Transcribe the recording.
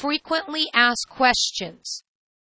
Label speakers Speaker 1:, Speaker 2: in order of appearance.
Speaker 1: frequently asked questions.